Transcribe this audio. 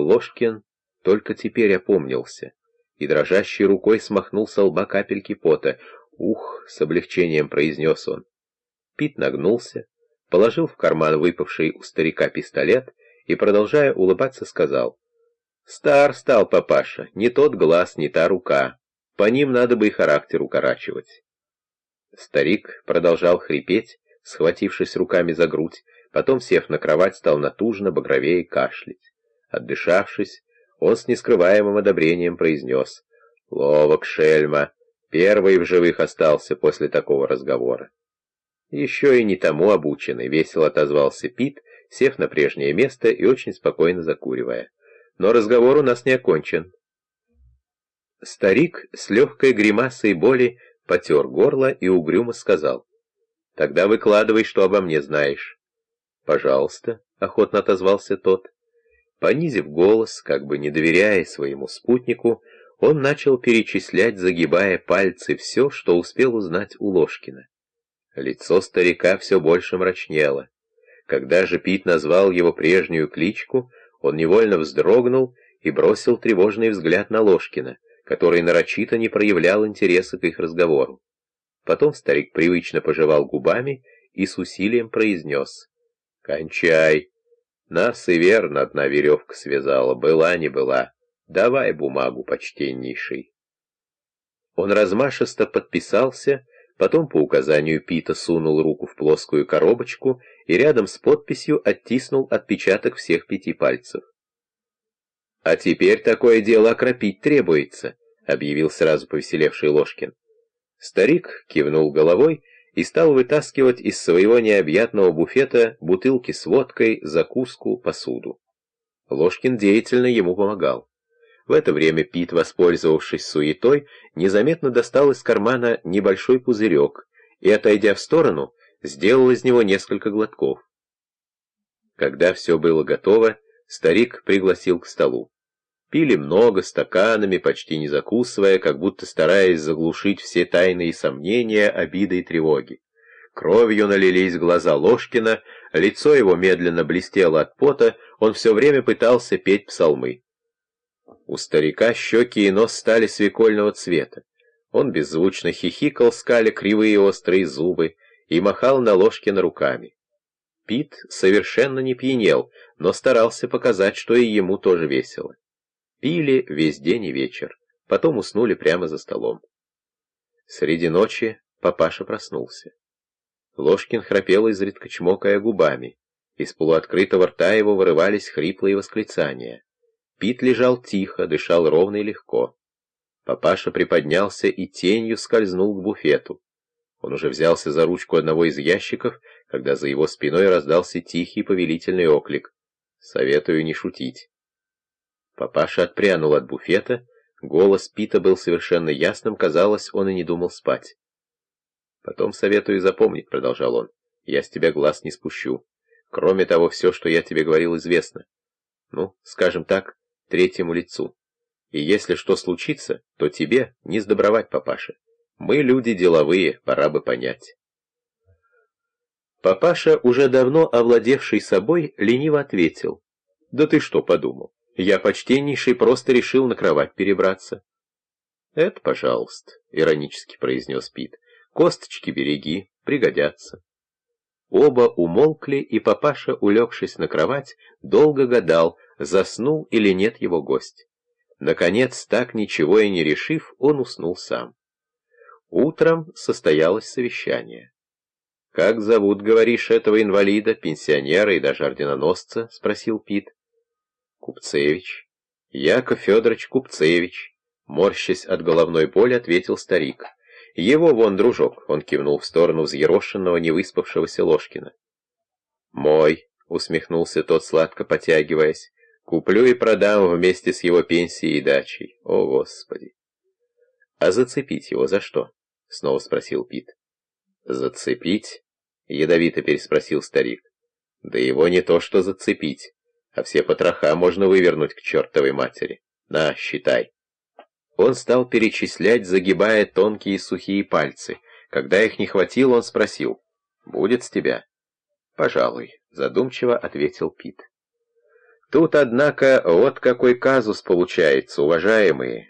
Ложкин только теперь опомнился и дрожащей рукой смахнул со лба капельки пота. «Ух!» — с облегчением произнес он. Пит нагнулся, положил в карман выпавший у старика пистолет и, продолжая улыбаться, сказал. «Стар стал папаша, не тот глаз, не та рука. По ним надо бы и характер укорачивать». Старик продолжал хрипеть, схватившись руками за грудь, потом, сев на кровать, стал натужно багровее кашлять. Отдышавшись, он с нескрываемым одобрением произнес «Ловок, шельма! Первый в живых остался после такого разговора». Еще и не тому обученный, весело отозвался Пит, сев на прежнее место и очень спокойно закуривая. Но разговор у нас не окончен. Старик с легкой гримасой боли потер горло и угрюмо сказал. «Тогда выкладывай, что обо мне знаешь». «Пожалуйста», — охотно отозвался тот. Понизив голос, как бы не доверяя своему спутнику, он начал перечислять, загибая пальцы, все, что успел узнать у Ложкина. Лицо старика все больше мрачнело. Когда же Пит назвал его прежнюю кличку, он невольно вздрогнул и бросил тревожный взгляд на Ложкина, который нарочито не проявлял интереса к их разговору. Потом старик привычно пожевал губами и с усилием произнес «Кончай!» Нас и верно одна веревка связала, была не была. Давай бумагу, почтеннейший. Он размашисто подписался, потом по указанию Пита сунул руку в плоскую коробочку и рядом с подписью оттиснул отпечаток всех пяти пальцев. «А теперь такое дело окропить требуется», — объявил сразу повеселевший Ложкин. Старик кивнул головой и стал вытаскивать из своего необъятного буфета бутылки с водкой, закуску, посуду. Ложкин деятельно ему помогал. В это время Пит, воспользовавшись суетой, незаметно достал из кармана небольшой пузырек и, отойдя в сторону, сделал из него несколько глотков. Когда все было готово, старик пригласил к столу. Пили много, стаканами, почти не закусывая, как будто стараясь заглушить все тайные сомнения, обиды и тревоги. Кровью налились глаза Ложкина, лицо его медленно блестело от пота, он все время пытался петь псалмы. У старика щеки и нос стали свекольного цвета. Он беззвучно хихикал, скаля кривые острые зубы, и махал на Ложкина руками. Пит совершенно не пьянел, но старался показать, что и ему тоже весело. Пили весь день и вечер, потом уснули прямо за столом. Среди ночи папаша проснулся. Ложкин храпел, изредка чмокая губами. Из полуоткрытого рта его вырывались хриплые восклицания. Пит лежал тихо, дышал ровно и легко. Папаша приподнялся и тенью скользнул к буфету. Он уже взялся за ручку одного из ящиков, когда за его спиной раздался тихий повелительный оклик. «Советую не шутить». Папаша отпрянул от буфета, голос Пита был совершенно ясным, казалось, он и не думал спать. «Потом советую запомнить», — продолжал он, — «я с тебя глаз не спущу. Кроме того, все, что я тебе говорил, известно. Ну, скажем так, третьему лицу. И если что случится, то тебе не сдобровать, папаша. Мы люди деловые, пора бы понять». Папаша, уже давно овладевший собой, лениво ответил. «Да ты что подумал? Я, почтеннейший, просто решил на кровать перебраться. — Это, пожалуйста, — иронически произнес Пит. — Косточки береги, пригодятся. Оба умолкли, и папаша, улегшись на кровать, долго гадал, заснул или нет его гость. Наконец, так ничего и не решив, он уснул сам. Утром состоялось совещание. «Как зовут, говоришь, этого инвалида, пенсионера и даже орденоносца?» — спросил Пит. Купцевич. Яков Федорович Купцевич. Морщась от головной боли, ответил старик. Его вон, дружок, он кивнул в сторону взъерошенного, невыспавшегося Ложкина. Мой, усмехнулся тот, сладко потягиваясь. Куплю и продам вместе с его пенсией и дачей. О, Господи! А зацепить его за что? Снова спросил Пит. Зацепить? Ядовито переспросил старик. Да его не то что зацепить а все потроха можно вывернуть к чертовой матери. На, считай. Он стал перечислять, загибая тонкие сухие пальцы. Когда их не хватило, он спросил, «Будет с тебя?» «Пожалуй», — задумчиво ответил Пит. Тут, однако, вот какой казус получается, уважаемые.